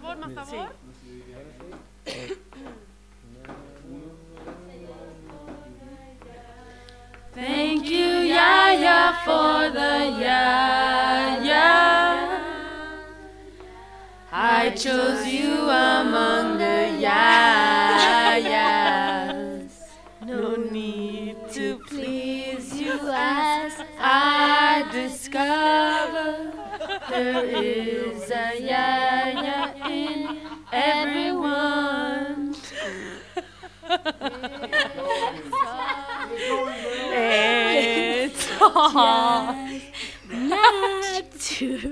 sabor, más sabor. Thank you, Yaya, for the Yaya. I chose you among the Yayas. No need to please you as I discover there is a Yaya in everyone. it's just natural.